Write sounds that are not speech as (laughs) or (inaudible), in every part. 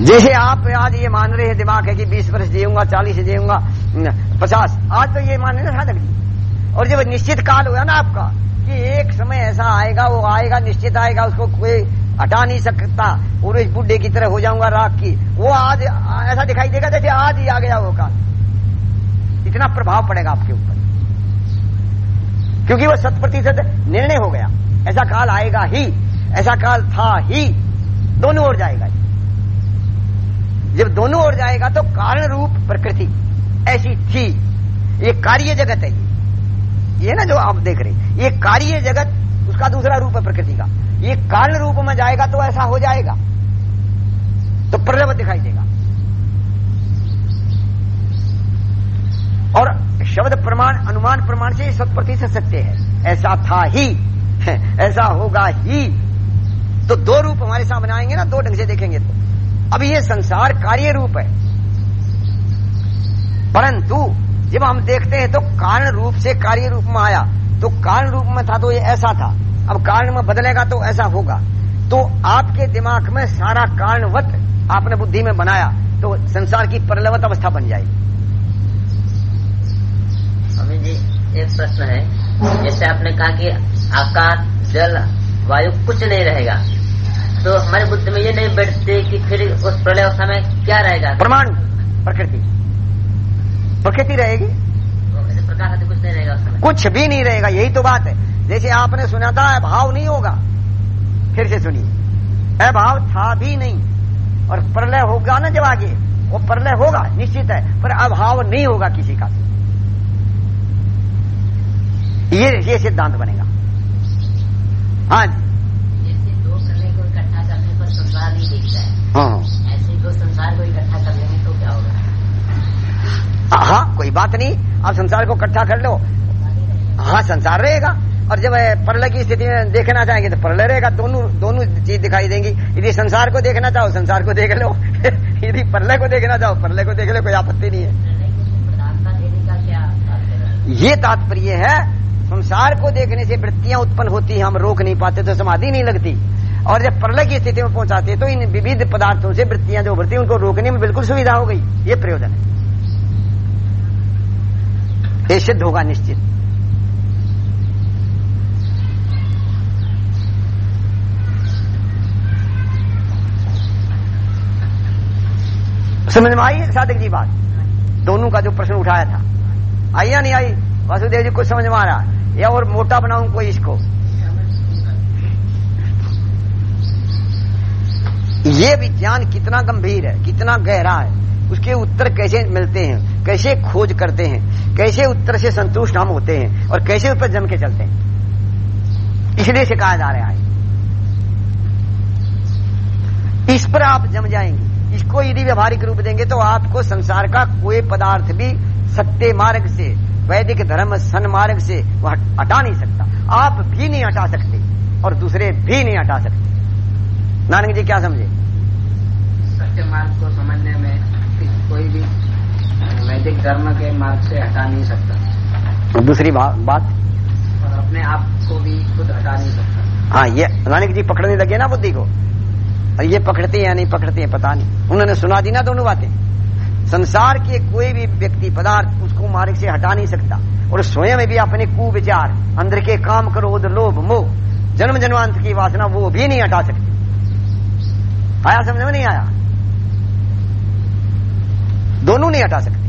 जैसे आप आज ये मान रहे हैं, दिमाग है कि 20 वर्ष जीऊँगा 40 जीऊँगा 50 आज तो ये मान रहे साधक जी। और जब निश्चित काल हुआ ना आपका, कि एक समय ऐसा आएगा, वो आएगा, निश्चित आएगा, उसको कोई हटा नहीं सकता। पूरे बुढ़े की तरह हो जाऊँगा राख की। वो आज, ऐसा दिखाई देगा जैसे आज ही आ गया वो काल। इतना प्रभाव पड़ेगा आपके ऊपर। क्योंकि वो शत प्रतिशत निर्णय हो गया। ऐसा काल आएगा ही, ऐसा काल था ही। दोनों ओर जाएगा। जब दोनों ओर जाएगा तो कारण रूप प्रकृति ऐसी थी। ये कार्य जगत है ये। ये ना जो आप देख रहे ये कार्य जगत, उसका दूसरा रूप है प्रकृति का। ये कारण रूप में जाएगा तो ऐसा हो जाएगा। तो प्रलभ दिखाई देगा। और शब्द प्रमाण, अनुमान प्रमाण से शत प्रतिशत सत्य है। ऐसा था ही। (laughs) ऐसा होगा ही। तो दो रूप हमारे सामने आएँगे ना, दो ढंग से देखेंगे तो। अब ये संसार कार्य रूप है। परंतु, जब हम देखते हैं तो कारण रूप से कार्य रूप में आया। तो कारण रूप में था तो ये ऐसा था। अब कारण में बदलेगा तो ऐसा होगा। तो आपके दिमाग में सारा कारणवत आपने बुद्धि में बनाया तो संसार की परलवत अवस्था बन जाएगी। स्वामी जी एक प्रश्न है। जैसे आपने कहा कि आकाश, जल, वायु कुछ नहीं रहेगा। तो हमारी बुद्धि में ये नहीं बैठते कि फिर उस प्रलय अवस्था में क्या रहेगा? प्रमाण प्रकृति। प्रकृति रहेगी? तो प्रकाश कुछ नहीं रहेगा उस समय। कुछ भी नहीं रहेगा यही तो बात है। जैसे आपने सुना था अभाव नहीं होगा। फिर से सुनिए। अभाव था भी नहीं। और प्रलय होगा ना जब आगे? वो प्रलय होगा निश्चित है। पर अभाव नहीं होगा किसी का ये ये सिद्धांत बनेगा। हाँ जी जैसे दो प्रलय को इकट्ठा करने पर संसार नहीं दिखता है। हाँ। ऐसे संसार को इकट्ठा कर लेंगे तो क्या होगा? हाँ कोई बात नहीं। आप संसार को इकट्ठा कर लो। हाँ संसार रहेगा। और जब प्रलय की स्थिति में देखना चाहेंगे तो प्रलय रहेगा। दोनों दोनों चीज़ दिखाई देंगी। यदि संसार को देखना चाहो संसार को देख लो। (laughs) यदि प्रलय को देखना चाहो प्रलय को देख लो कोई आपत्ति नहीं है। ये तात्पर्य है संसार को देखने से वृत्तियाँ उत्पन्न होती हैं हम रोक नहीं पाते तो समाधि नहीं लगती। और जब प्रलय की स्थिति में पहुंचाते तो इन विविध पदार्थों से वृत्तियाँ जो उभरती उनको रोकने में बिल्कुल सुविधा हो गई। ये प्रयोजन है। ये सिद्ध होगा निश्चित। समझ में आई साधक जी बात? दोनों का जो प्रश्न उठाया था। आई या नहीं आई? वासुदेव जी कुछ समझ में आ रहा या और मोटा बनाऊँ कोई इसको? ये विज्ञान कितना गंभीर है, कितना गहरा है, उसके उत्तर कैसे मिलते हैं, कैसे खोज करते हैं, कैसे उत्तर से संतुष्ट हम होते हैं और कैसे उस पर जम के चलते हैं। इसलिए सिखाया जा रहा है। इस पर आप जम जाएँगे। इसको यदि व्यवहारिक रूप देंगे तो आपको संसार का कोई पदार्थ भी सत्य मार्ग से, वैदिक धर्म सन मार्ग से वो हटा नहीं सकता। आप भी नहीं हटा सकते और दूसरे भी नहीं हटा सकते। नानक जी क्या समझे? सत्य मार्ग को समझने में कोई भी वैदिक धर्म के मार्ग से हटा नहीं सकता। दूसरी बा, बात? और अपने आप को भी खुद हटा नहीं सकता। हाँ ये नानक जी पकड़ने लगे ना बुद्धि को। और ये पकड़ते हैं या नहीं पकड़ते हैं पता नहीं। उन्होंने सुना दी ना दोनों बातें। संसार के कोई भी व्यक्ति पदार्थ उसको मार्ग से हटा नहीं सकता। और स्वयं भी अपने कुविचार अंदर के काम क्रोध लोभ मोह जन्म जन्मांत की वासना वो भी नहीं हटा सकती। आया समझ में नहीं आया? दोनों नहीं हटा सकते।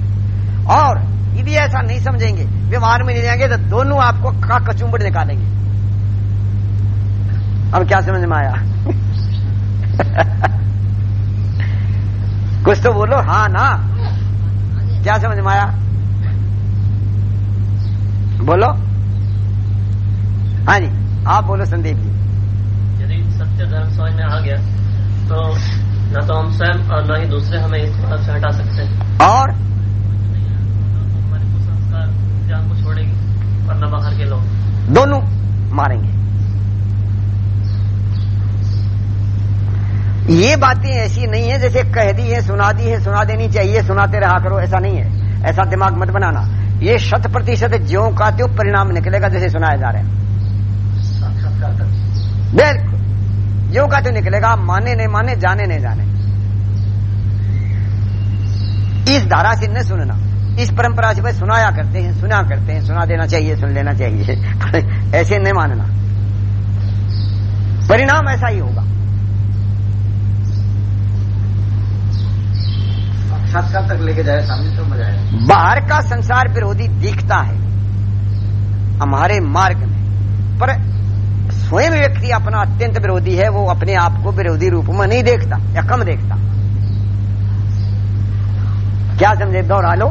और यदि ऐसा नहीं समझेंगे व्यवहार में नहीं जाएँगे तो दोनों आपको का कचुम्बड़ निकालेंगे। अब क्या समझ में आया? (laughs) कुछ तो बोलो हाँ ना। क्या समझ में आया? बोलो। हाँ जी, आप बोलो संदीप जी। यदि सत्य धर्म समझ में आ गया तो न तो हम स्वयं और न ही दूसरे हमें इस तरफ़ से हटा सकते हैं। और? हमारे को छोड़ेगी और न बाहर के लोग दोनों मारेंगे। ये बातें ऐसी नहीं है जैसे कह दी है सुना दी है सुना देनी चाहिए सुनाते रहा करो ऐसा नहीं है। ऐसा दिमाग मत बनाना। ये शत प्रतिशत ज्यो का त्यो परिणाम निकलेगा जैसे सुनाया जा रहा है। बिल्कुल। ज्यो का तो निकलेगा माने नहीं माने जाने नहीं जाने। इस धारा से न सुनना। इस परंपरा से भाई सुनाया करते हैं सुना करते हैं सुना देना चाहिए सुन लेना चाहिए। (laughs) ऐसे न मानना। परिणाम ऐसा ही होगा। साक्षात्कार तक लेके जाए सामने तो मज़ा आएगा बाहर का संसार विरोधी दिखता है। हमारे मार्ग में। पर स्वयं व्यक्ति अपना अत्यंत विरोधी है वो अपने आप को विरोधी रूप में नहीं देखता या कम देखता। क्या समझे? दोहरा लो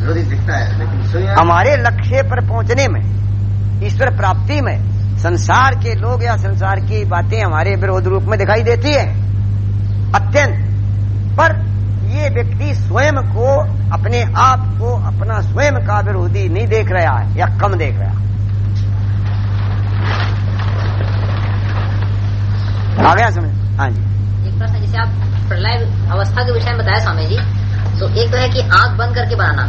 विरोधी दिखता है लेकिन हमारे लक्ष्य पर पहुँचने में ईश्वर प्राप्ति में संसार के लोग या संसार की बातें हमारे विरोध रूप में दिखाई देती है। अत्यंत। पर ये व्यक्ति स्वयं को अपने आप को अपना स्वयं का विरोधी नहीं देख रहा है या कम देख रहा है। आ गया समझ हाँ जी। एक प्रश्न जैसे आप प्रलय अवस्था के विषय में बताया स्वामी जी तो एक तो है कि आँख बंद करके बनाना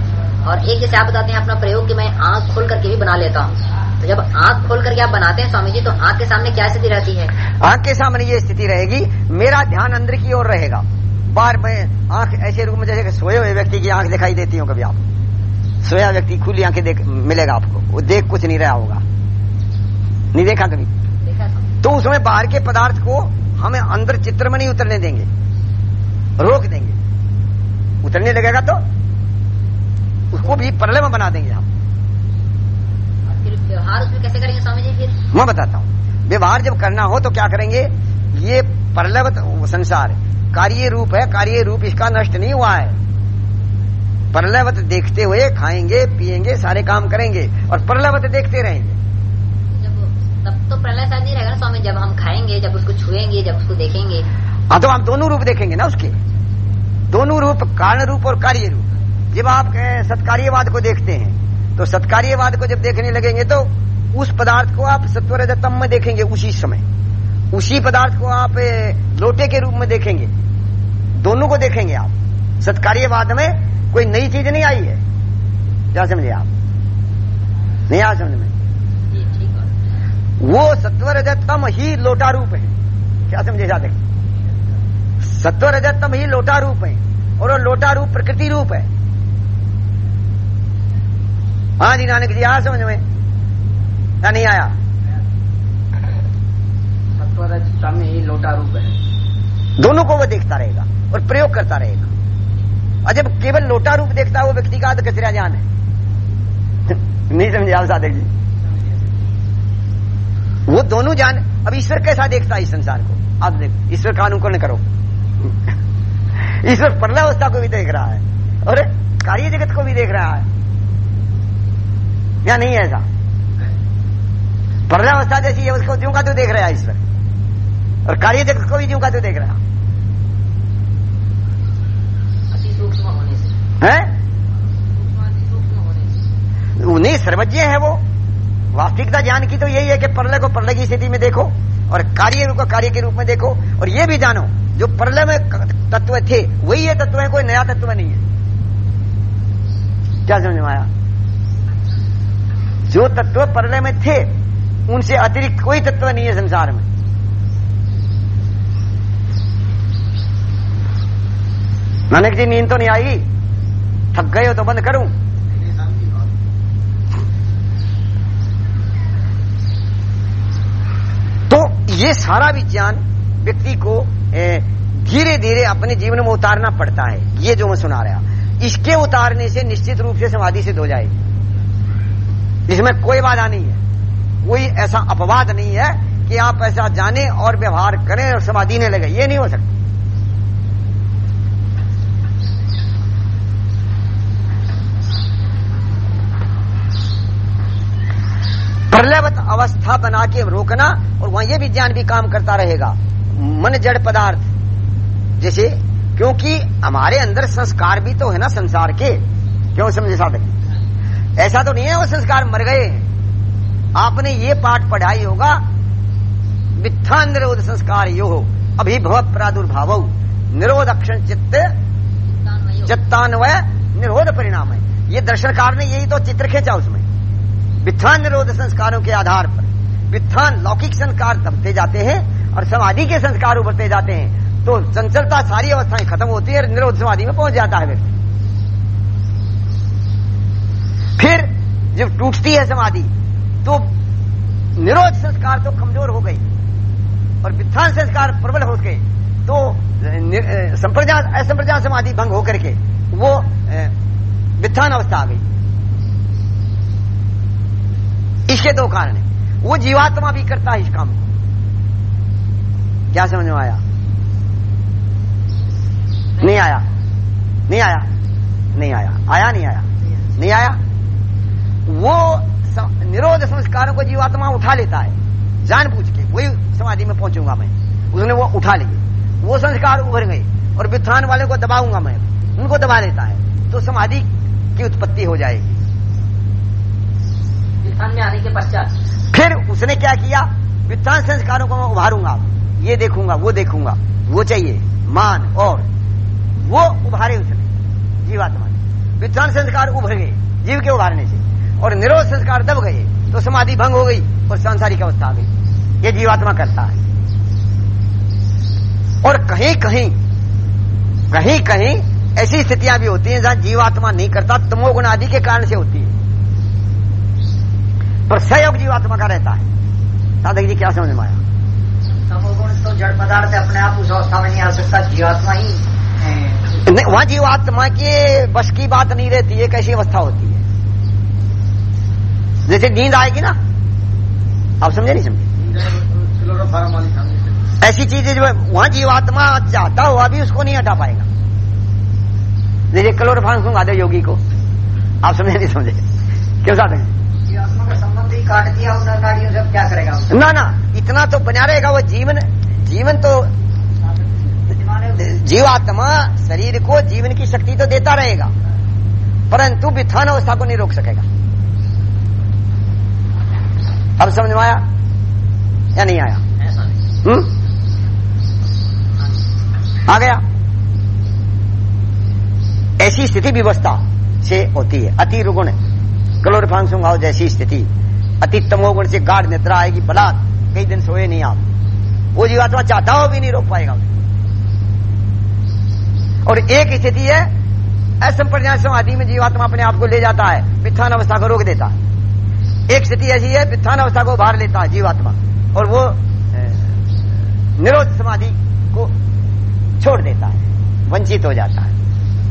और एक जैसे आप बताते हैं अपना प्रयोग कि मैं आँख खोल करके भी बना लेता हूँ। तो जब आँख खोल करके आप बनाते हैं स्वामी जी तो आँख के सामने क्या स्थिति रहती है? आँख के सामने ये स्थिति रहेगी मेरा ध्यान अंदर की ओर रहेगा। बार में आँख ऐसे रूप में जैसे सोए हुए व्यक्ति की आँख दिखाई देती हो कभी आप। सोया व्यक्ति खुली आँखें देख मिलेगा आपको। वो देख कुछ नहीं रहा होगा। नहीं देखा कभी? तो उसमें बाहर के पदार्थ को हमें अंदर चित्र में नहीं उतरने देंगे। रोक देंगे। उतरने लगेगा तो उसको भी प्रलय में बना देंगे हम। फिर व्यवहार उसमें कैसे करेंगे स्वामी जी फिर? मैं बताता हूँ। व्यवहार जब करना हो तो क्या करेंगे? ये प्रलवत संसार कार्य रूप है कार्य रूप इसका नष्ट नहीं हुआ है। प्रलवत देखते हुए खाएँगे पिएँगे सारे काम करेंगे और प्रलवत देखते रहेंगे। तब तो प्रलय शायद नहीं रहेगा ना स्वामी, जब हम खाएँगे, जब उसको छुएँगे, जब उसको देखेंगे। हाँ तो हम दोनों रूप देखेंगे ना उसके। दोनों रूप कारण रूप और कार्य रूप। जब आप सत्कार्यवाद को देखते हैं तो सत्कार्यवाद को जब देखने लगेंगे तो उस पदार्थ को आप सत्वरजतम में देखेंगे उसी समय। उसी पदार्थ को आप लोटे के रूप में देखेंगे। दोनों को देखेंगे आप। सत्कार्यवाद में कोई नई चीज़ नहीं आई है। क्या समझे आप? नहीं आ समझ में? वो सत्वरजतम ही लोटा रूप है। क्या समझे जाते सत्वरजतम ही लोटा रूप है और वो लोटा रूप प्रकृति रूप है। हाँ जी नानक जी आया समझ में? या नहीं आया? सत्वरजता में ही लोटा रूप है। दोनों को वो देखता रहेगा और प्रयोग करता रहेगा। और जब केवल लोटा रूप देखता है वो व्यक्ति का तो कचरा ज्ञान है। (laughs) नहीं समझे आप साधक जी? वो दोनों जान अब ईश्वर कैसा देखता है इस संसार को? आप देखो ईश्वर का अनुकरण करो। (laughs) ईश्वर परलावस्था को भी देख रहा है और कार्य जगत को भी देख रहा है। या नहीं ऐसा? परलावस्था जैसी है उसको ज्यों का तो देख रहा है ईश्वर? और कार्य जगत को भी ज्यों का तो देख रहा है। है से। उन्हें सर्वज्ञ है वो। वास्तविकता ज्ञान की तो यही है कि प्रलय को प्रलय की स्थिति में देखो और कार्य को कार्य के रूप में देखो और ये भी जानो, जो प्रलय में तत्व थे, वही ये तत्व है, कोई नया तत्व नहीं है। क्या समझ में आया? जो तत्व प्रलय में थे, उनसे अतिरिक्त कोई तत्व नहीं है संसार में। नानक जी, नींद तो नहीं आई। थक गए हो तो बंद करूँ तो ये सारा विज्ञान व्यक्ति को धीरे धीरे अपने जीवन में उतारना पड़ता है। ये जो मैं सुना रहा इसके उतारने से निश्चित रूप से समाधि सिद्ध हो जाएगी। इसमें कोई बाधा नहीं है। कोई ऐसा अपवाद नहीं है कि आप ऐसा जाने और व्यवहार करें और समाधि ने लगे ये नहीं हो सकता। प्रलयवत अवस्था बना के रोकना और वहाँ ये विज्ञान भी काम करता रहेगा। मन जड़ पदार्थ। जैसे क्योंकि हमारे अंदर संस्कार भी तो है ना संसार के। क्यों समझे साधक? ऐसा तो नहीं है वो संस्कार मर गए आपने ये पाठ पढ़ाई होगा मिथ्या निरोध संस्कार यो हो। अभिभव प्रादुर्भाव। निरोध अक्षण चित्त चित्तान्वय निरोध परिणाम है। ये दर्शनकार ने यही तो चित्र खींचा उसमें। वित्थान निरोध संस्कारों के आधार पर, वित्थान लौकिक संस्कार दबते जाते हैं और समाधि के संस्कार उभरते जाते हैं। तो चंचलता सारी अवस्थाएँ खत्म होती है और निरोध समाधि में पहुँच जाता है व्यक्ति। फिर जब टूटती है समाधि तो निरोध संस्कार तो कमज़ोर हो गई और वित्थान संस्कार प्रबल हो गए। तो संप्रजा असंप्रजा समाधि भंग होकर के वो वित्थान अवस्था आ गई। इसके दो कारण है। वो जीवात्मा भी करता है इस काम को। क्या समझ में आया? नहीं आया। नहीं आया। नहीं आया। आया, नहीं आया। नहीं आया। वो निरोध संस्कारों को जीवात्मा उठा लेता है। जान पूछ के। वही समाधि में पहुंचूँगा मैं। उसने वो उठा लिए। वो संस्कार उभर गए और वित्थान वाले को दबाऊँगा मैं। उनको दबा लेता है। तो समाधि की उत्पत्ति हो जाएगी। वित्थान में आने के पश्चात। फिर उसने क्या किया? वित्थान संस्कारों को मैं उभारूँगा। ये देखूँगा, वो देखूँगा, वो चाहिए, मान और। वो उभारे उसने। जीवात्मा वित्थान संस्कार उभर गए, जीव के उभारने से। और निरोध संस्कार दब गए तो समाधि भंग हो गई और सांसारिक अवस्था आ गई। ये जीवात्मा करता है। और कहीं कहीं कहीं कहीं ऐसी स्थितियाँ भी होती हैं जहाँ जीवात्मा नहीं करता, तमोगुण आदि के कारण से होती है। पर सहयोग जीवात्मा का रहता है। साधक जी क्या समझ में आया? तमोगुण तो जड़ पदार्थ अपने आप उस अवस्था में नहीं आ सकता जीवात्मा ही वहाँ जीवात्मा के बस की बात नहीं रहती है कैसी अवस्था होती है? जैसे नींद आएगी ना आप समझे नहीं समझे? ऐसी चीज़ें जो वहाँ जीवात्मा चाहता हुआ भी उसको नहीं हटा पाएगा। जैसे क्लोरोफान सुनवा दे योगी को आप समझे नहीं समझे? क्यों साथ जीवात्मा का संबंध ही काट दिया उन नाड़ियों से क्या करेगा ना ना इतना तो बना रहेगा वो जीवन। जीवन तो जीवात्मा शरीर को जीवन की शक्ति तो देता रहेगा परंतु विथान अवस्था को नहीं रोक सकेगा। अब समझ में आया या नहीं आया? हम्म? आ गया। ऐसी स्थिति व्यवस्था से होती है। अति रुगुण। क्लोरफान सुंगाओ जैसी स्थिति। अति तमोगुण से गाढ़ निद्रा आएगी, बलात् कई दिन सोए नहीं आप। वो जीवात्मा चाहता हो भी नहीं रोक पाएगा। और एक स्थिति है असंप्रज्ञात समाधि में जीवात्मा अपने आप को ले जाता है मिथ्यान अवस्था को रोक देता है। एक स्थिति ऐसी है वित्थान अवस्था को बाहर लेता है जीवात्मा, और वो निरोध समाधि को छोड़ देता है, वंचित हो जाता है,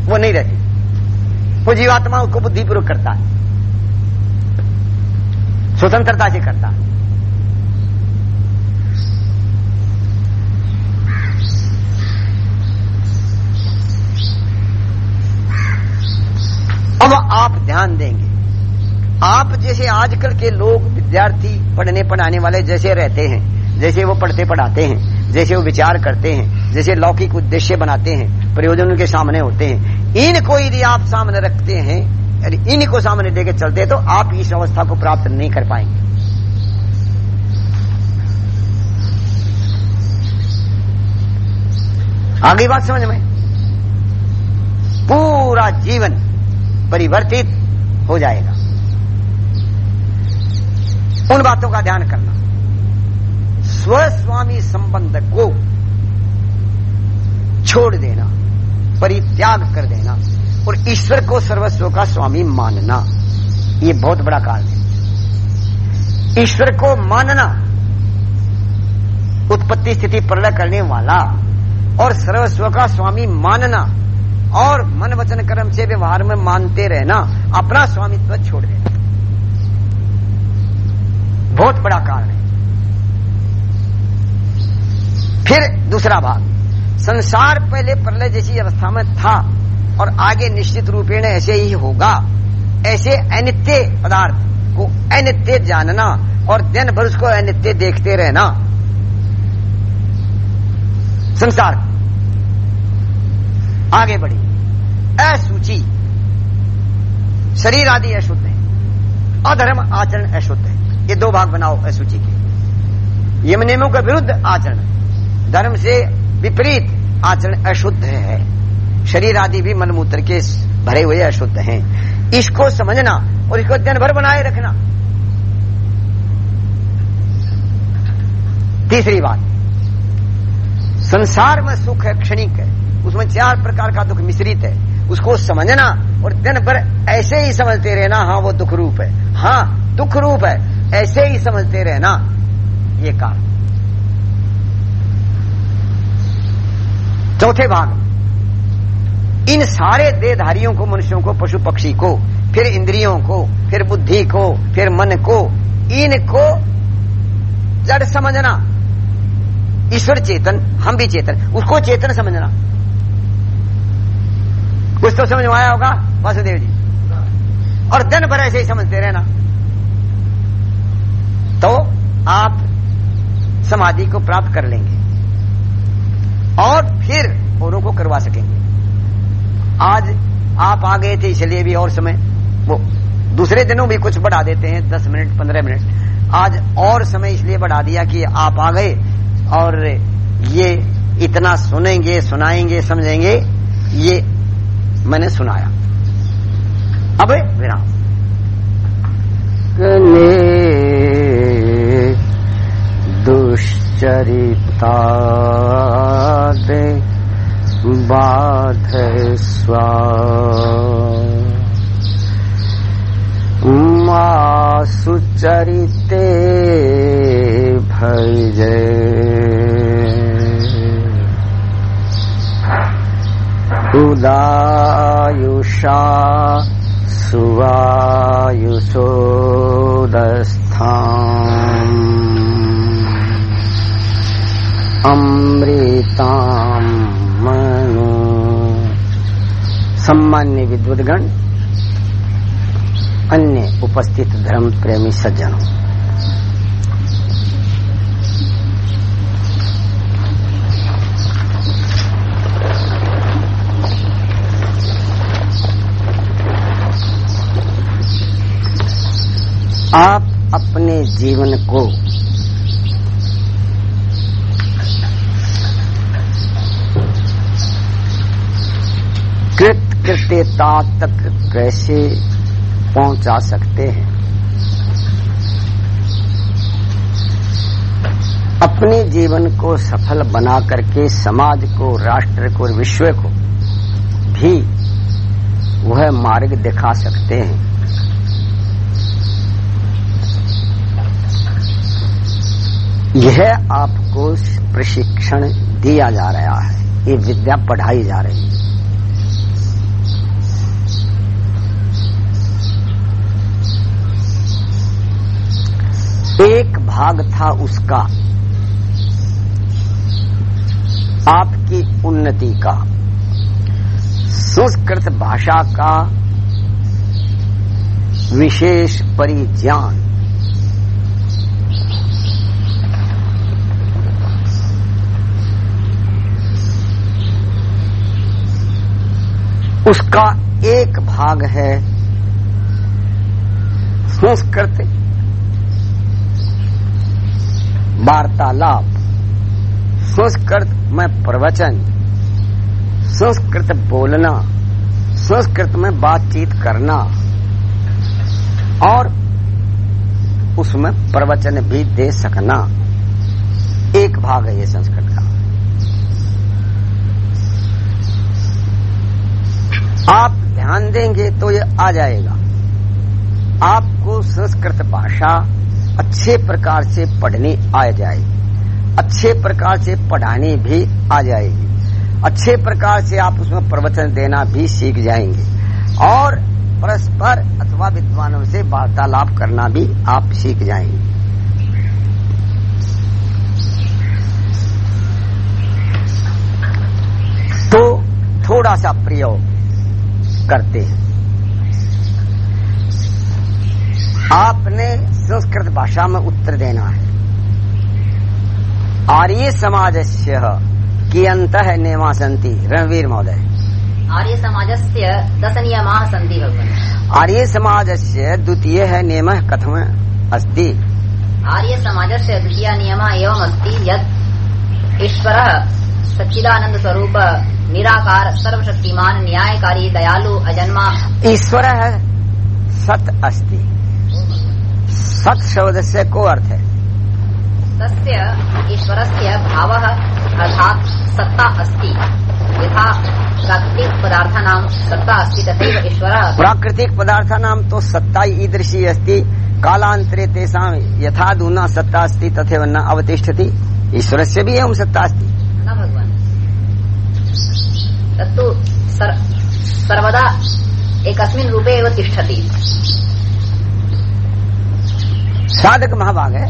वो नहीं रहती। वो जीवात्मा उसको बुद्धिपूर्वक करता है। स्वतंत्रता से करता। अब आप ध्यान देंगे। आप जैसे आजकल के लोग विद्यार्थी पढ़ने पढ़ाने वाले जैसे रहते हैं, जैसे वो पढ़ते पढ़ाते हैं, जैसे वो विचार करते हैं, जैसे लौकिक उद्देश्य बनाते हैं, प्रयोजन उनके सामने होते हैं, इनको यदि आप सामने रखते हैं इनको सामने लेके चलते तो आप इस अवस्था को प्राप्त नहीं कर पाएँगे। आगे बात समझ में? पूरा जीवन परिवर्तित हो जाएगा। उन बातों का ध्यान करना। स्वस्वामी संबंध को छोड़ देना, परित्याग कर देना। और ईश्वर को सर्वस्व का स्वामी मानना, ये बहुत बड़ा कारण है। ईश्वर को मानना, उत्पत्ति स्थिति प्रलय करने वाला और सर्वस्व का स्वामी मानना और मन वचन कर्म से व्यवहार में मानते रहना, अपना स्वामित्व छोड़ देना। बहुत बड़ा कारण है। फिर दूसरा भाग, संसार पहले प्रलय जैसी अवस्था में था और आगे निश्चित रूपेण ऐसे ही होगा। ऐसे अनित्य पदार्थ को अनित्य जानना और दिन भर उसको अनित्य देखते रहना। संसार। आगे बढ़ी असूची। शरीर आदि अशुद्ध है। अधर्म आचरण अशुद्ध है। ये दो भाग बनाओ असूची के। यम नियमों के विरुद्ध आचरण। धर्म से विपरीत आचरण अशुद्ध है। शरीर आदि भी मनमूत्र के भरे हुए अशुद्ध हैं। इसको समझना और इसको दिन भर बनाए रखना। तीसरी बात। संसार में सुख है, क्षणिक है। उसमें चार प्रकार का दुख मिश्रित है। उसको समझना और दिन भर ऐसे ही समझते रहना हाँ वो दुख रूप है। हाँ दुख रूप है। ऐसे ही समझते रहना। ये कारण। चौथे भाग। इन सारे देहधारियों को, मनुष्यों को, पशु पक्षी को, फिर इंद्रियों को, फिर बुद्धि को, फिर मन को, इनको जड़ समझना। ईश्वर चेतन, हम भी चेतन। उसको चेतन समझना। कुछ तो समझ में आया होगा? वासुदेव जी। और दिन भर ऐसे ही समझते रहना। तो आप समाधि को प्राप्त कर लेंगे। और फिर औरों को करवा सकेंगे। आज आप आ गए थे, इसलिए भी और समय। वो दूसरे दिनों भी कुछ बढ़ा देते हैं, दस मिनट, पंद्रह मिनट। आज और समय इसलिए बढ़ा दिया कि आप आ गए और ये इतना सुनेंगे, सुनाएँगे, समझेंगे, ये मैंने सुनाया। अब विराम। दुश्चरिता बाध स्वा मा सुचरिते भजे उदायुषा सुवायुषोदस्थाम्। अमृताम सम्मान्य विद्वदगण अन्य उपस्थित धर्म प्रेमी सज्जनों। आप अपने जीवन को कृत कृत्यता तक कैसे पहुँचा सकते हैं? अपने जीवन को सफल बना करके, समाज को, राष्ट्र को और विश्व को भी वह मार्ग दिखा सकते हैं। यह आपको प्रशिक्षण दिया जा रहा है, ये विद्या पढ़ाई जा रही है। एक भाग था उसका, आपकी उन्नति का। संस्कृत भाषा का विशेष परिज्ञान। उसका एक भाग है संस्कृत वार्तालाप। संस्कृत में प्रवचन। संस्कृत बोलना। संस्कृत में बातचीत करना। और उसमें प्रवचन भी दे सकना। एक भाग है ये संस्कृत का। आप ध्यान देंगे तो ये आ जाएगा। आपको संस्कृत भाषा अच्छे प्रकार से पढ़ने आ जाएगी अच्छे प्रकार से पढ़ानी भी आ जाएगी। अच्छे प्रकार से आप उसमें प्रवचन देना भी सीख जाएँगे। और परस्पर अथवा विद्वानों से वार्तालाप करना भी आप सीख जाएँगे। तो थोड़ा सा प्रयोग करते हैं। आपने संस्कृत भाषा में उत्तर देना है। आर्य समाज से की अंत है नियमा संति रणवीर महोदय। आर्य समाजस्य दश नियमाः सन्ति भगवन्। आर्य समाज से द्वितीय है नियम कथम अस्ति? आर्य समाजस्य द्वितीय नियमः एवमस्ति यत् ईश्वरः सच्चिदानंद स्वरूप निराकार सर्वशक्तिमान न्यायकारी दयालु अजन्मा। ईश्वर सत अस्ति। सत शब्द से को अर्थ। है तस्य ईश्वरस्य भावः अर्थात् सत्ता अस्ति। यथा प्राकृतिक पदार्थानां सत्ता अस्ति तथैव ईश्वरः प्राकृतिक पदार्थानां तो सत्ता ईदृशी अस्ति। कालान्तरे तेषां यथा दूना सत्ता अस्ति तथैव न अवतिष्ठति। ईश्वरस्य भी एवं सत्ता अस्ति। न भगवान्। तत्तु सर्- सर्वदा एकस्मिन् रूपे एव तिष्ठति। साधक महाभाग है।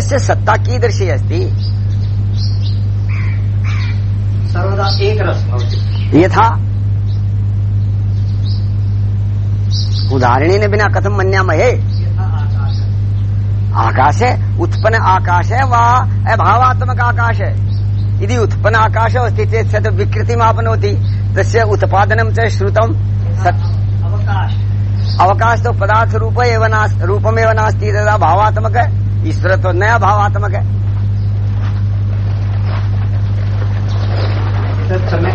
से सत्ता कीदृशी अस्ति। सर्वदा एक रस यथा उदाहरणेन विना कथं मन्यामहे यथा आकाशः आकाशे उत्पन्न आकाशे वा अभावात्मक आकाश है। यदि उत्पन्न आकाशो अस्ति चेत् स तु विकृतिमापनोति। तस्य उत्पादनं च श्रुतं सत् अवकाश अवकाश तो पदार्थ रूप एव रूपमेव नास्ति तदा भावात्मक ईश्वर तो नया भावात्मक है।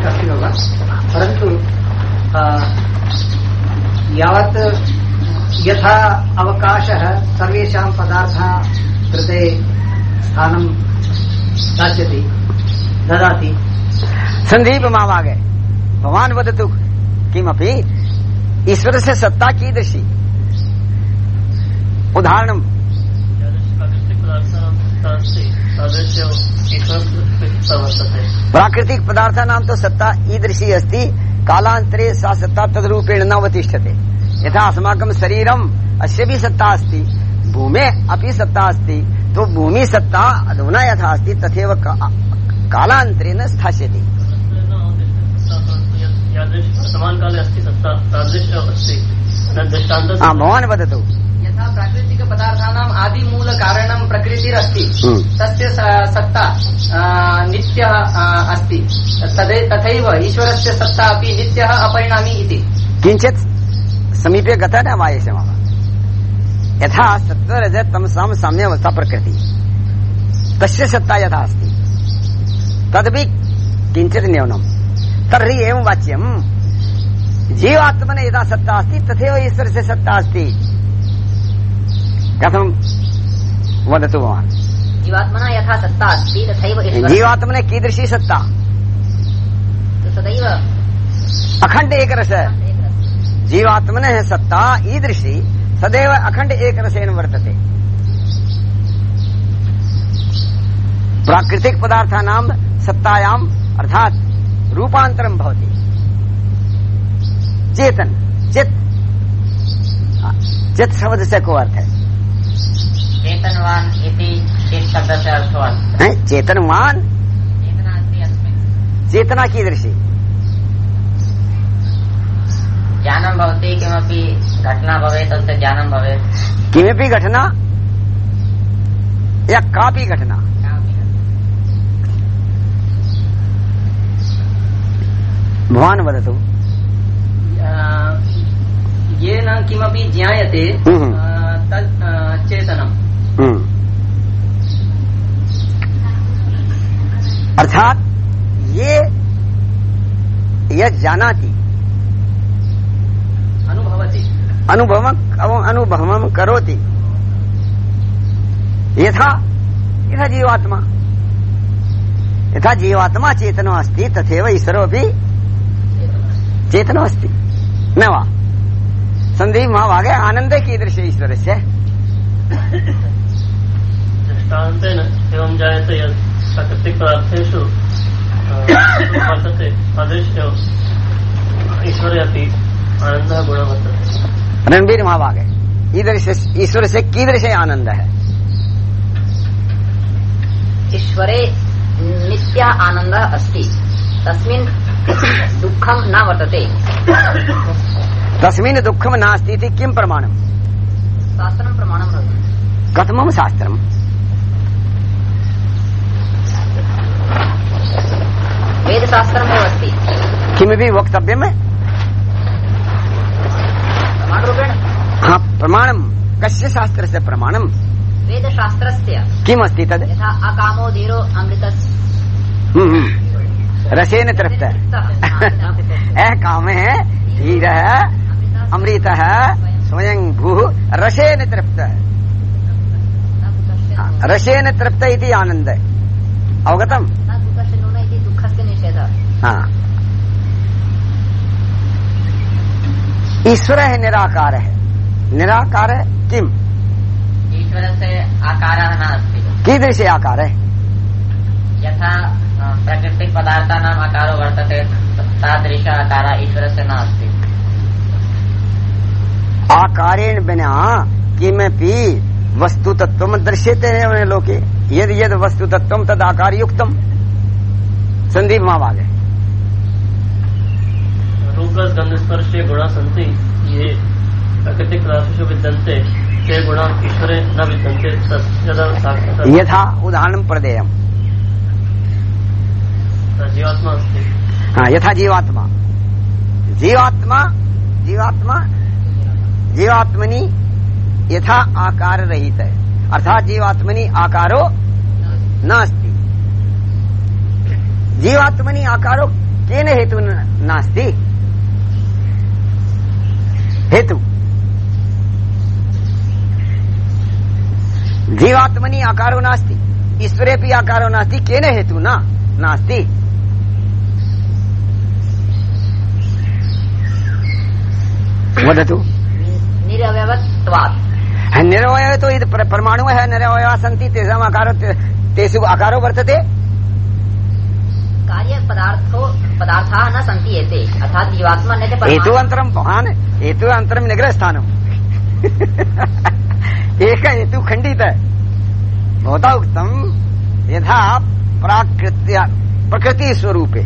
अस्ति बाबा परन्तु अ, यावत् यथा अवकाशः सर्वेषां पदार्थाः कृते स्थानं दास्यति ददाति। सन्दीप महाभागे भवान् वदतु किमपि उदाहरणं प्राकृतिक पदार्थानां सत्ता तादृश ईश्वरस्य वर्तते प्राकृतिक पदार्थानां तो सत्ता ईदृशी अस्ति। कालान्तरे सा सत्ता तद्रूपेण न अवतिष्ठते। यथा अस्माकं शरीरम् अस्य भी सत्ता अस्ति, भूमे अपि सत्ता अस्ति। तो भूमि सत्ता अधुना यथा अस्ति, तथैव का- कालान्तरेण स्थास्यति यादृश वर्तमानकाले अस्ति सत्ता तादृश अस्ति न दृष्टान्तः हा भवान् वदतु यथा प्राकृतिक पदार्थानाम् आदिमूल कारणं प्रकृतिरस्ति हम्म। तस्य सत्ता नित्यः अस्ति। तदे तथैव ईश्वरस्य सत्ता अपि नित्यः अपरिणामी इति। किञ्चित् समीपे गता न वायसे मम। यथा सत्त्वरज तमसां साम्यावस्था प्रकृति। तस्य सत्ता यथा अस्ति। तदपि किञ्चित् न्यूनं तर्हि एवं वाच्यं जीवात्मने यथा सत्ता अस्ति तथैव ईश्वरस्य सत्ता अस्ति। कथं? वदतु भवान्। जीवात्मना यथा सत्ता अस्ति तथैव ईश्वरः जीवात्मने कीदृशी सत्ता? तु सदैव अखण्ड एकरस। जीवात्मनः सत्ता ईदृशी सदैव अखण्ड एकरसेन वर्तते। प्राकृतिक पदार्थानां सत्तायाम् अर्थात् रूपान्तरं भवति। चेतन चित् हाँ, चित् शब्दस्य को अर्थ है? चेतनवान इति चित् शब्द से अर्थवान चेतनवान? चेतना अस्ति अस्मिन्। चेतना कीदृशी ज्ञानं भवति किमपि घटना भवेत् तस्य ज्ञानं भवेत्। किमपि घटना या कापि घटना? भवान् वदतु। येन किमपि ज्ञायते हम्म। तत् चेतनम्। हम्म। अर्थात ये यह जानाति। अनुभवति। अनुभव अनुभवं करोति। यथा यथा जीवात्मा। यथा जीवात्मा चेतनो अस्ति तथैव ईश्वरोऽपि चेतनो अस्ति। न वा। सन्दीप महाभागे आनन्दे कीदृश ईश्वरस्य? दृष्टान्तेन एवं जायते यत् प्राकृतिकपदार्थेषु वर्तते तादृश ईश्वरे अपि आनन्दः गुणः वर्तते रणबीर महाभागे ईदृश ईश्वर से कीदृश आनंद है ईश्वरे नित्य आनन्दः अस्ति। तस्मिन् दुःखं न वर्तते तस्मिन् दुःखं नास्ति इति किं प्रमाणम्? शास्त्रं प्रमाणं कथमं शास्त्रम्? वेदशास्त्रमेव अस्ति किमपि वक्तव्यम्? हा प्रमाणम् कस्य शास्त्रस्य प्रमाणम्? वेदशास्त्रस्य। किमस्ति तद्? यथा अकामो धीरो अमृतस्। हम्म, हम्म। रसेन तृप्त यः कामः धीरः अमृतः स्वयं भूः रसेन तृप्तः हाँ, रसेन तृप्त इति आनंद अवगतम? हाँ। ईश्वर है निराकार है। निराकार है किम? ईश्वरस्य आकारः नास्ति। कीदृश आकार है? यथा अ, प्राकृतिकपदार्थानाम् आकारो वर्तते तादृश आकारः ईश्वरस्य नास्ति। आकारेण बिना किमपि वस्तु तत्व दृश्यते एवं लोके। यद यद वस्तु तत्व तद आकार युक्तम संदीप है रूपरस गुणा सन्ति ये प्राकृतिक पदार्थेषु विद्यन्ते ते गुणा ईश्वरे न विद्यन्ते यथा उदाहरण प्रदेयम। जीवात्मा हाँ यथा जीवात्मा। जीवात्मा जीवात्मा, जीवात्मनि यथा आकार रहित है। अर्थात जीवात्मनि आकारो नास्ति। जीवात्मनि आकारो केन हेतु नास्ति? हेतु। जीवात्मनि आकारो नास्ति। ईश्वरेपि आकारो नास्ति, केन हेतु न, नास्ति? वदतु। निरवयवत्वात् निरवय तो प्र- परमाणु है निरवय सन्ति तेषाम् आकारो तेषु आकारो वर्तते। कार्य पदार्थाः न सन्ति एते अर्थात् जीवात्मा न हेतु अंतरम हेतु अंतरम निग्रह स्थानम एक हेतु है। भवता उक्तम यथा प्राकृत्य प्रकृति स्वरूपे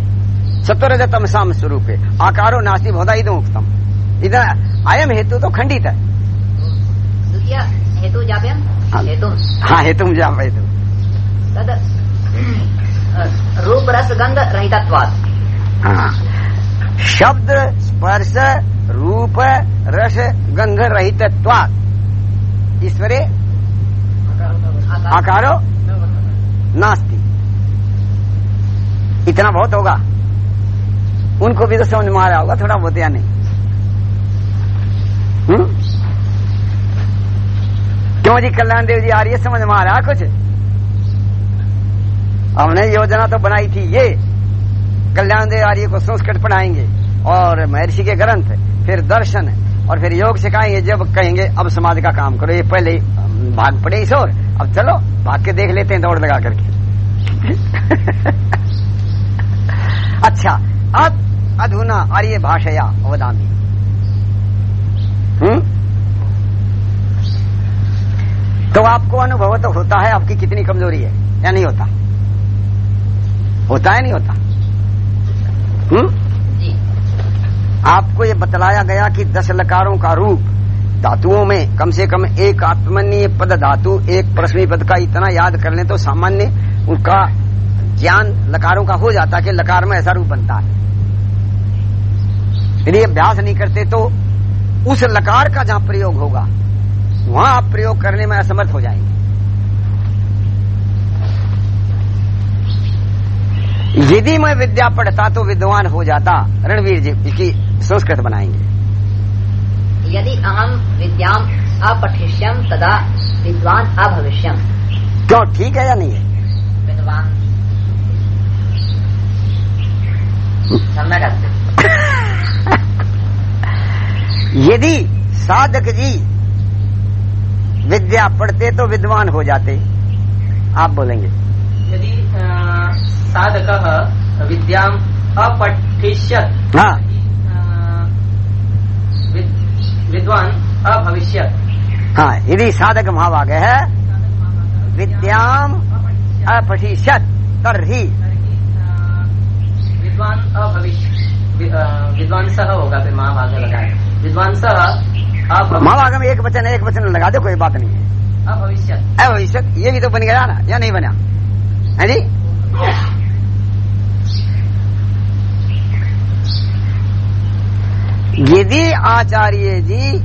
आकारो नास्ति भवता इदम उक्तम। इधर अयम हेतु तो खंडित है। हेतु हाँ। हेतु। हाँ हेतु हेतु। तद् रूप रस गंध रहितत्वात्। हाँ। शब्द स्पर्श रूप रस गंध रहित ईश्वरे? आकारो? नास्ति। इतना बहुत होगा। उनको भी तो समझ में आ रहा होगा थोड़ा बहुत या नहीं? क्यों जी कल्याण देव जी आ रही है समझ में आ रहा कुछ? हमने योजना तो बनाई थी ये। कल्याण देव आर्य को संस्कृत पढ़ाएँगे और महर्षि के ग्रंथ, फिर दर्शन, और फिर योग सिखाएँगे। जब कहेंगे, अब समाज का काम करो, ये पहले भाग पड़े इस और अब चलो, भाग के देख लेते हैं दौड़ लगा करके। (laughs) अच्छा अब अधुना आर्य भाषया वदामी हम्म? तो आपको अनुभव तो होता है आपकी कितनी कमज़ोरी है या नहीं होता? होता है नहीं होता? हम्म? आपको ये बतलाया गया कि दस लकारों का रूप धातुओं में कम से कम एक आत्मनीय पद धातु एक प्रश्नी पद का इतना याद कर ले तो सामान्य उनका ज्ञान लकारों का हो जाता है कि लकार में ऐसा रूप बनता है। यदि अभ्यास नहीं करते तो उस लकार का जहाँ प्रयोग होगा वहाँ आप प्रयोग करने में असमर्थ हो जाएँगे। यदि मैं विद्या पढ़ता तो विद्वान हो जाता रणवीर जी इसकी संस्कृत बनाएँगे। यदि अहम विद्याम अपठिष्यम तदा विद्वान अभविष्यम क्यों ठीक है या नहीं है? विद्वान। सम्यक यदि साधक जी विद्या पढ़ते तो विद्वान हो जाते। आप बोलेंगे। यदि साधक विद्याम् अपठिष्यत् हाँ। विद्- विद्वान् हाँ यदि साधक महाभाग है विद्याम अपठिष्यत तरही। विद्वान् अभविष्य विद्वान् सह होगा फिर महाभाग लगाए विद्वान् सह अभ- महाभाग एक वचन एक वचन लगा दो कोई बात नहीं। है अभविष्यत् अभविष्य ये भी तो बन गया ना या नहीं बना? है जी? यदि आचार्य जी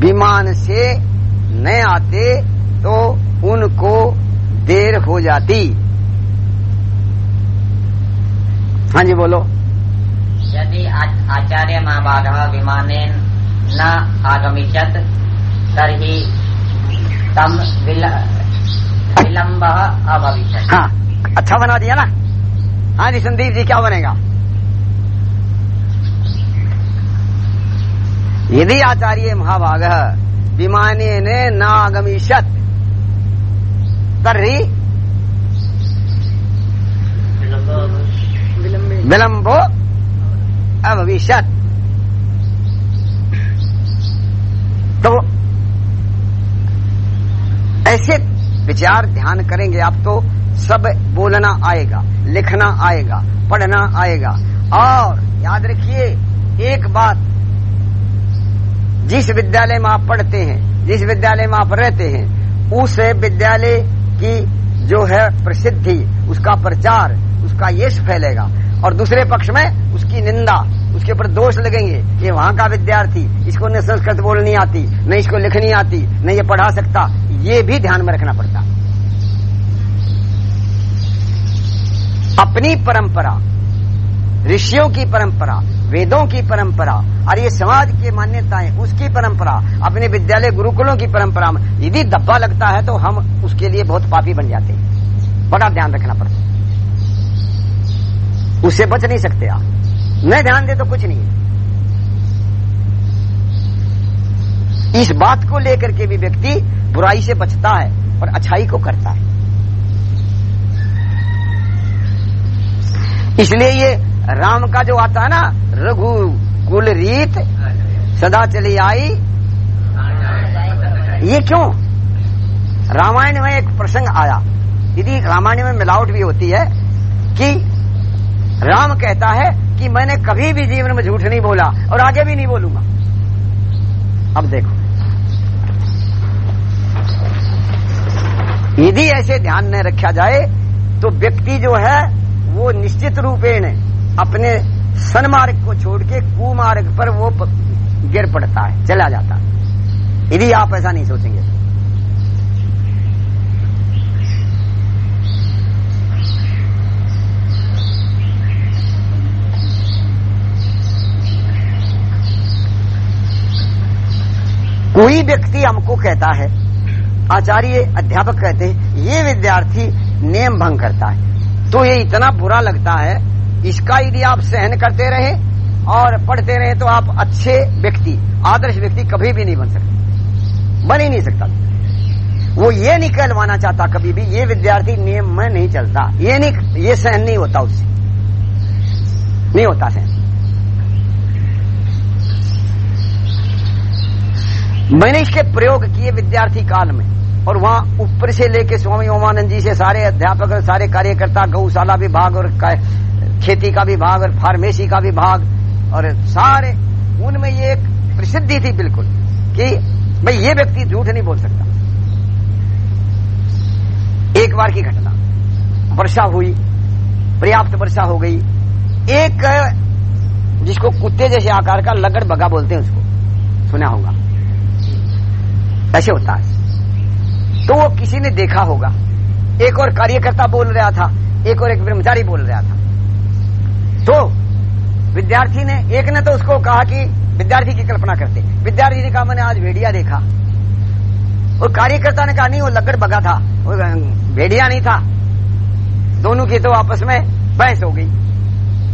विमान से न आते तो उनको देर हो जाती। हाँ जी बोलो। यदि आचार्य महाभागः विमानेन न आगमिष्यत् तर्हि तम विलंब अभविष्य हाँ अच्छा बना दिया ना? हाँ जी संदीप जी क्या बनेगा? यदि आचार्य महाभाग विमाने ने न आगमिष्यत तर्हि विलंबो अभविष्यत तो ऐसे विचार ध्यान करेंगे आप तो सब बोलना आएगा, लिखना आएगा, पढ़ना आएगा। और याद रखिए, एक बात, जिस विद्यालय में आप पढ़ते हैं, जिस विद्यालय में आप रहते हैं, उस विद्यालय की जो है प्रसिद्धि, उसका प्रचार, उसका यश फैलेगा। और दूसरे पक्ष में उसकी निंदा, उसके ऊपर दोष लगेंगे। ये वहाँ का विद्यार्थी, इसको न संस्कृत बोलनी आती, न इसको लिखनी आती, न ये पढ़ा सकता, ये भी ध्यान में रखना पड़ता। अपनी परंपरा, ऋषियों की परंपरा, वेदों की परंपरा, और ये समाज की मान्यताएँ, उसकी परंपरा, अपने विद्यालय गुरुकुलों की परंपरा में यदि धब्बा लगता है तो हम उसके लिए बहुत पापी बन जाते हैं। बड़ा ध्यान रखना पड़ता है। उससे बच नहीं सकते आप। न ध्यान दे तो कुछ नहीं। है इस बात को लेकर के भी व्यक्ति बुराई से बचता है और अच्छाई को करता है। इसलिए ये राम का जो आता है ना रघु कुल रीत, सदा चली आई। ये क्यों? रामायण में एक प्रसंग आया। यदि रामायण में मिलावट भी होती है कि राम कहता है कि मैंने कभी भी जीवन में झूठ नहीं बोला और आगे भी नहीं बोलूँगा। अब देखो। यदि ऐसे ध्यान न रखा जाए तो व्यक्ति जो है, वो निश्चित रूपेण अपने सन्मार्ग को छोड़ के कुमार्ग पर वो गिर पड़ता है, चला जाता है। यदि आप ऐसा नहीं सोचेंगे। कोई व्यक्ति हमको कहता है, आचार्य अध्यापक कहते हैं, ये विद्यार्थी नियम भंग करता है। तो ये इतना बुरा लगता है, इसका यदि आप सहन करते रहे और पढ़ते रहे तो आप अच्छे व्यक्ति, आदर्श व्यक्ति कभी भी नहीं बन सकते। बन ही नहीं सकता। वो ये नहीं कहलवाना चाहता कभी भी, ये विद्यार्थी नियम में नहीं चलता। ये नहीं, ये सहन नहीं होता उससे। नहीं होता सहन। मैंने इसके प्रयोग किए विद्यार्थी काल में, और वहाँ ऊपर से लेके स्वामी ओमानंद जी से सारे अध्यापक और सारे कार्यकर्ता, गौशाला विभाग और खेती का विभाग और फार्मेसी का विभाग, और सारे, उनमें ये एक प्रसिद्धि थी बिल्कुल, कि भाई ये व्यक्ति झूठ नहीं बोल सकता। एक बार की घटना, वर्षा हुई, पर्याप्त वर्षा हो गई, एक, जिसको कुत्ते जैसे आकार का लगड़ बगा बोलते हैं उसको, सुना होगा। ऐसे होता है। तो वो किसी ने देखा होगा। एक और कार्यकर्ता बोल रहा था, एक और एक ब्रह्मचारी बोल रहा था। तो विद्यार्थी ने, एक ने तो उसको कहा कि विद्यार्थी की कल्पना करते। विद्यार्थी ने कहा, मैंने आज भेड़िया देखा। और कार्यकर्ता ने कहा, नहीं, वो लकड़ बगा था। भेड़िया नहीं था। दोनों की तो आपस में बहस हो गई।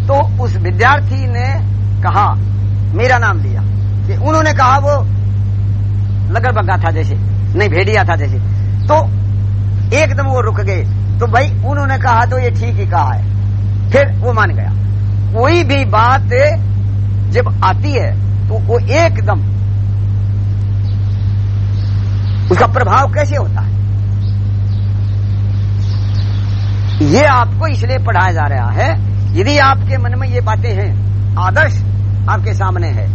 तो उस विद्यार्थी ने कहा, मेरा नाम लिया। कि उन्होंने कहा, वो लगड़ बग्गा था जैसे, नहीं, भेड़िया था जैसे। तो एकदम वो रुक गए। तो भाई, उन्होंने कहा तो ये ठीक ही कहा है। फिर वो मान गया। कोई भी बात जब आती है तो वो एकदम उसका प्रभाव कैसे होता है? ये आपको इसलिए पढ़ाया जा रहा है, यदि आपके मन में ये बातें हैं, आदर्श आपके सामने है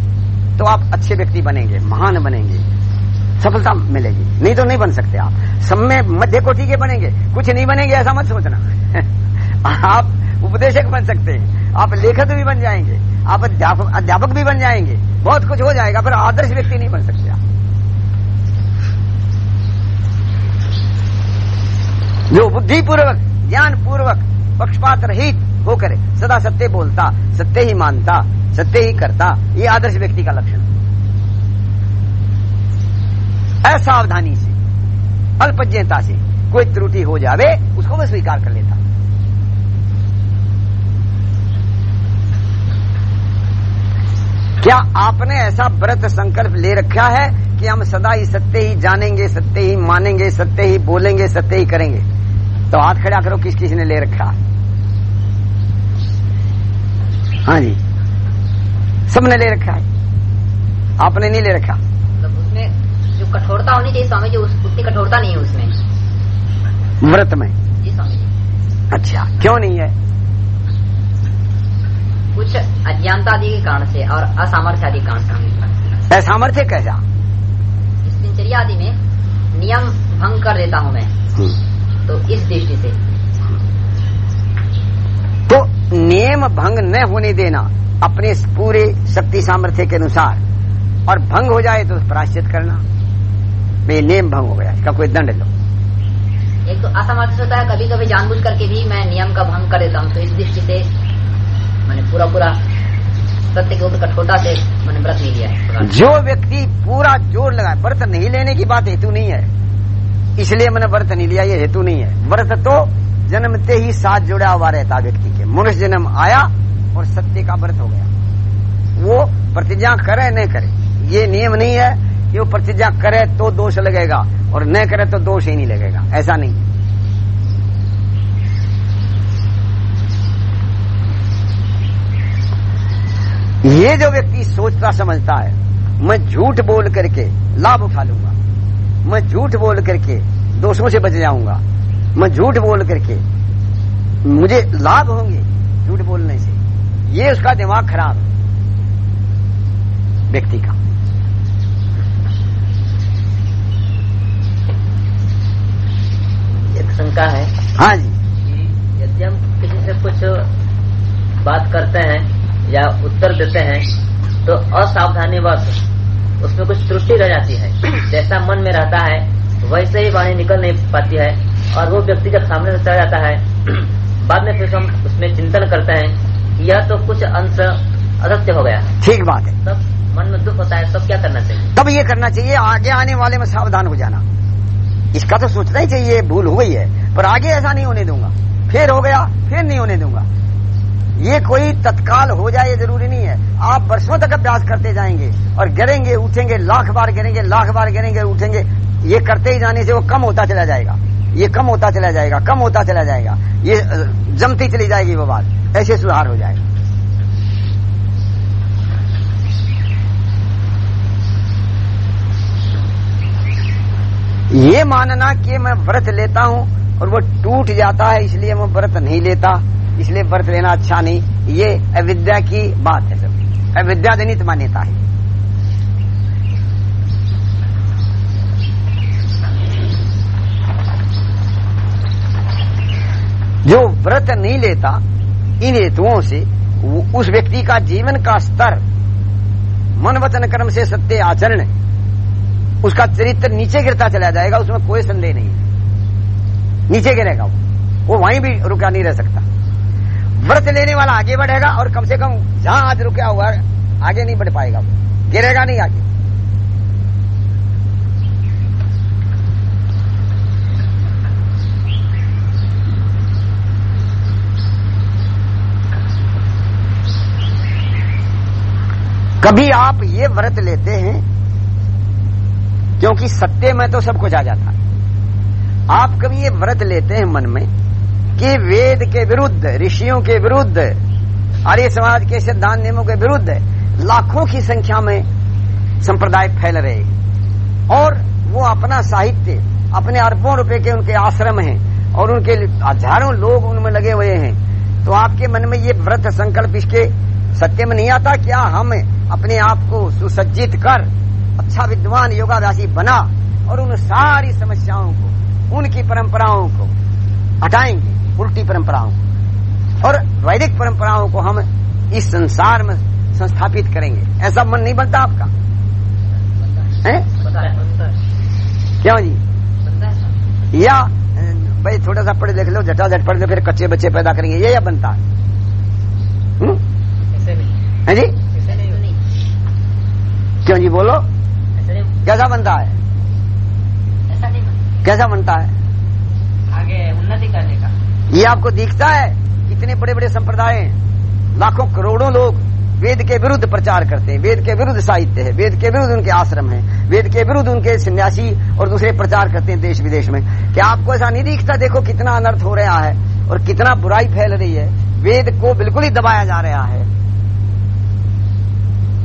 तो आप अच्छे व्यक्ति बनेंगे, महान बनेंगे। सफलता मिलेगी। नहीं तो नहीं बन सकते आप। सब में मध्य कोटि के बनेंगे। कुछ नहीं बनेंगे, ऐसा मत सोचना। (laughs) आप उपदेशक बन सकते हैं। आप लेखक भी बन जाएँगे। आप अध्यापक अध्यापक भी बन जाएँगे। बहुत कुछ हो जाएगा, पर आदर्श व्यक्ति नहीं बन सकते आप। जो बुद्धिपूर्वक ज्ञान पूर्वक पक्षपात रहित होकर सदा सत्य बोलता, सत्य ही मानता, सत्य ही करता। ये आदर्श व्यक्ति का लक्षण। असावधानी से, अल्पज्ञता से कोई त्रुटि हो जावे, उसको मैं स्वीकार कर लेता। क्या आपने ऐसा व्रत संकल्प ले रखा है कि हम सदा ही सत्य ही जानेंगे, सत्य ही मानेंगे, सत्य ही बोलेंगे, सत्य ही करेंगे? तो हाथ खड़ा करो किस किस ने ले रखा? है जी। सबने ले रखा है। आपने नहीं ले रखा। कठोरता होनी चाहिए स्वामी जी उतनी कठोरता नहीं है उसमें। व्रत में? जी स्वामी जी। अच्छा क्यों नहीं है? कुछ अज्ञानता आदि के कारण से और असामर्थ्य आदि कारण से। असामर्थ्य कैसा? इस दिनचर्या आदि में नियम भंग कर देता हूँ मैं। तो इस दृष्टि से। तो नियम भंग न होने देना अपने पूरे शक्ति सामर्थ्य के अनुसार और भंग हो जाए तो प्राश्चित करना। भाई नियम भंग हो गया इसका कोई दंड लो एक तो असमर्थ होता है कभी कभी जानबूझ करके भी मैं नियम का भंग कर देता हूँ तो इस दृष्टि से मैंने पूरा पूरा सत्य के ऊपर कठोरता से मैंने व्रत नहीं लिया है जो व्यक्ति पूरा ज़ोर लगाए व्रत नहीं लेने की बात हेतु नहीं है इसलिए मैंने व्रत नहीं लिया ये हेतु नहीं है। व्रत तो जन्मते ही साथ जुड़ा हुआ रहता व्यक्ति के। मनुष्य जन्म आया और सत्य का व्रत हो गया। वो प्रतिज्ञा करे न करे ये नियम नहीं है कि वो प्रतिज्ञा करे तो दोष लगेगा और न करे तो दोष ही नहीं लगेगा। ऐसा नहीं। ये जो व्यक्ति सोचता, समझता है, मैं झूठ बोल करके लाभ उठा लूँगा। मैं झूठ बोल करके दोषों से बच जाऊँगा। मैं झूठ बोल करके मुझे लाभ होंगे झूठ बोलने से। ये उसका दिमाग खराब है। व्यक्ति का। शंका है हाँ जी। यदि हम किसी से कुछ बात करते हैं या उत्तर देते हैं तो असावधानी वश उसमें कुछ त्रुटि रह जाती है। जैसा मन में रहता है वैसे ही वाणी निकल नहीं पाती है और वो व्यक्ति जब सामने से चला जाता है बाद में फिर हम उसमें चिंतन करते हैं कि यह तो कुछ अंश असत्य हो गया। ठीक बात है। तब मन में दुख होता है तब क्या करना चाहिए? तब ये करना चाहिए आगे आने वाले में सावधान हो जाना। इसका तो सोचना ही चाहिए, भूल हो गई है। पर आगे ऐसा नहीं होने दूँगा। फिर हो गया, फिर नहीं होने दूँगा। ये कोई तत्काल हो जाए ज़रूरी नहीं है। आप वर्षों तक अभ्यास करते जाएँगे और गिरेंगे, उठेंगे, लाख बार गिरेंगे, लाख बार गिरेंगे, उठेंगे। ये करते ही जाने से वो कम होता चला जाएगा। ये कम होता चला जाएगा, कम होता चला जाएगा। ये जमती चली जाएगी वो बात। ऐसे सुधार हो जाएगा। ये मानना कि मैं व्रत लेता हूँ और वो टूट जाता है, इसलिए मैं व्रत नहीं लेता। इसलिए व्रत लेना अच्छा नहीं। ये अविद्या की बात है अविद्या जनित मान्यता है। जो व्रत नहीं लेता, इन हेतुओं से उस व्यक्ति का जीवन का स्तर मन वचन कर्म से सत्य आचरण उसका चरित्र नीचे गिरता चला जाएगा, उसमें कोई संदेह नहीं है। नीचे गिरेगा वो। वो वहीं भी रुका नहीं रह सकता। व्रत लेने वाला आगे बढ़ेगा और कम से कम जहाँ आज रुका हुआ है, आगे नहीं बढ़ पाएगा वो। गिरेगा नहीं आगे। कभी आप ये व्रत लेते हैं क्योंकि सत्य में तो सब कुछ आ जाता है। आप कभी ये व्रत लेते हैं मन में कि वेद के विरुद्ध, ऋषियों के विरुद्ध आर्य समाज के सिद्धांत नियमों के विरुद्ध लाखों की संख्या में संप्रदाय फैल रहे और वो अपना साहित्य, अपने अरबों रुपए के उनके आश्रम हैं और उनके हज़ारों लोग उनमें लगे हुए हैं। तो आपके मन में ये व्रत संकल्प इसके सत्य में नहीं आता क्या हम अपने आप को सुसज्जित कर अच्छा विद्वान योगाभ्यासी बना और उन सारी समस्याओं को उनकी परंपराओं को हटाएँगे उल्टी परंपराओं को। और वैदिक परंपराओं को हम इस संसार में संस्थापित करेंगे। ऐसा मन नहीं बनता आपका? है? क्यों जी? या भाई थोड़ा सा पढ़ लिख लो झटा झट पढ़ लो फिर कच्चे बच्चे पैदा करेंगे। ये या बनता है? हम्म? है जी? क्यों जी बोलो। कैसा बनता है? ऐसा नहीं बनता। कैसा बनता है? आगे उन्नति करने का। ये आपको दिखता है कितने बड़े बड़े संप्रदाय हैं। लाखों करोड़ों लोग वेद के विरुद्ध प्रचार करते हैं वेद के विरुद्ध साहित्य है वेद के विरुद्ध उनके आश्रम है वेद के विरुद्ध उनके सन्यासी और दूसरे प्रचार करते हैं देश विदेश में। क्या आपको ऐसा नहीं दिखता देखो कितना अनर्थ हो रहा है और कितना बुराई फैल रही है। वेद को बिल्कुल ही दबाया जा रहा है।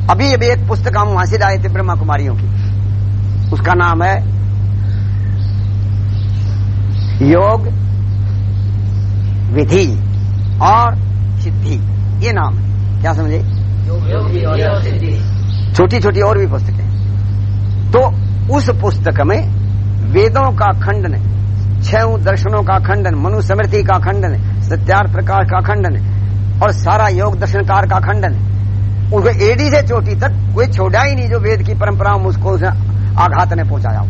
अभी अभी एक पुस्तक हम वहाँ से लाए थे ब्रह्मा कुमारियों की। उसका नाम है योग विधि और सिद्धि। ये नाम है। क्या समझे? छोटी छोटी और भी पुस्तकें। तो उस पुस्तक में वेदों का खंडन, छह दर्शनों का खंडन, मनुस्मृति का खंडन, सत्यार्थ प्रकाश का खंडन और सारा योग दर्शनकार का खंडन। उनको एडी से चोटी तक कोई छोड़ा ही नहीं जो वेद की परंपरा उसको उस आघात ने पहुँचाया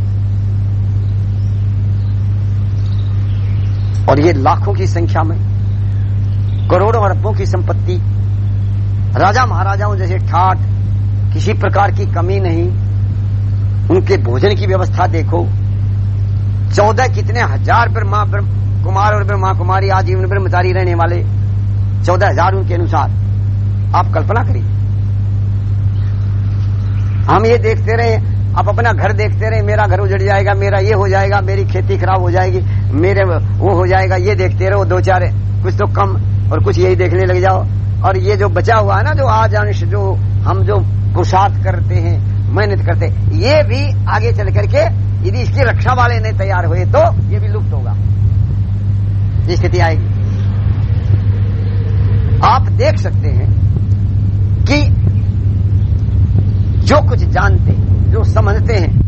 और ये लाखों की संख्या में, करोड़ों अरबों की संपत्ति, राजा महाराजाओं जैसे ठाट, किसी प्रकार की कमी नहीं, उनके भोजन की व्यवस्था देखो। चौदह कितने हज़ार ब्रह्म कुमार और ब्रह्मा कुमारी आजीवन ब्रह्मचारी रहने वाले, चौदह हज़ार उनके अनुसार। आप कल्पना करिए। हम ये देखते रहे आप अपना घर देखते रहे, मेरा घर उजड़ जाएगा, मेरा ये हो जाएगा, मेरी खेती खराब हो जाएगी, मेरे वो हो जाएगा, ये देखते रहो, दो चार, कुछ तो कम और कुछ यही देखने लग जाओ। और ये जो बचा हुआ है ना, जो आज अंश, जो हम जो पुरुषार्थ करते हैं, मेहनत करते ये भी आगे चल करके यदि इसकी रक्षा वाले नहीं तैयार हुए तो ये भी लुप्त होगा। स्थिति आएगी। आप देख सकते हैं कि जो कुछ जानते हैं जो समझते हैं।